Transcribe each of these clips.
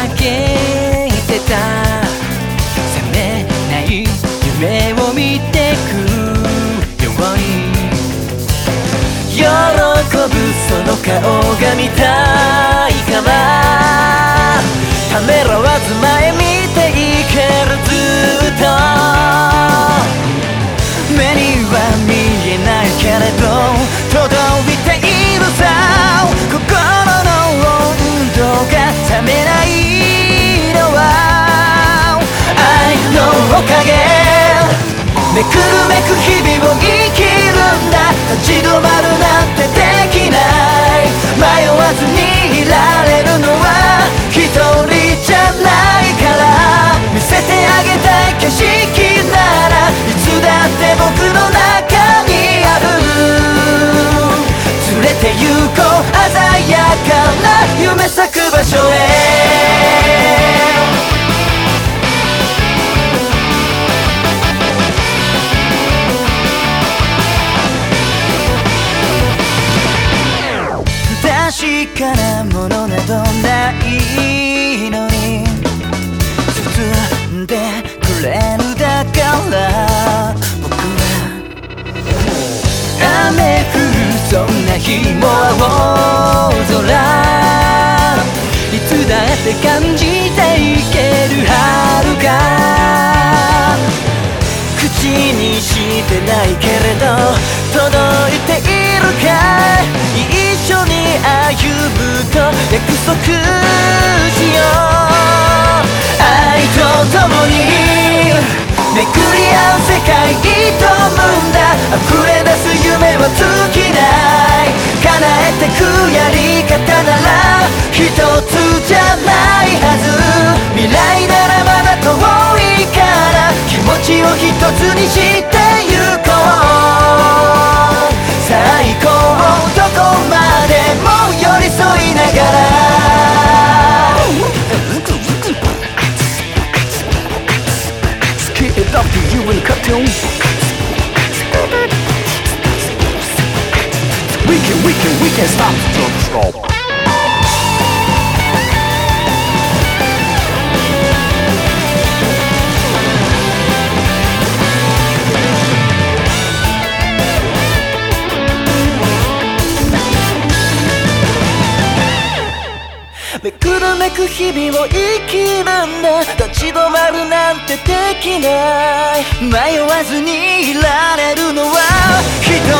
をかけてた。覚めない夢を見てく。ように喜ぶその顔が見たいからためらわず前見ていける。ずっと。めくるめく日々を生きるんだ。立ち止まるなんてできない。迷わずにいられるのは一人じゃないから。見せてあげたい景色ならいつだって僕の中にある。連れて行こう鮮やかな夢咲く場所へ。確かなものなどないのに包んでくれるだから僕は雨降るそんな日も青空いつだって感じていける遥か口にしてないけれど届いている歩むと約束しよう愛と共にめくり合う世界に飛ぶんだ溢れ出す夢は尽きない叶えてくやり方な We can, we can, we can stop. the stop めくるめく日々を生きるんだ。立ち止まるなんてできない。迷わずにいられるのは人。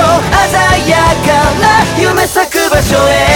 鮮やかな夢咲く場所へ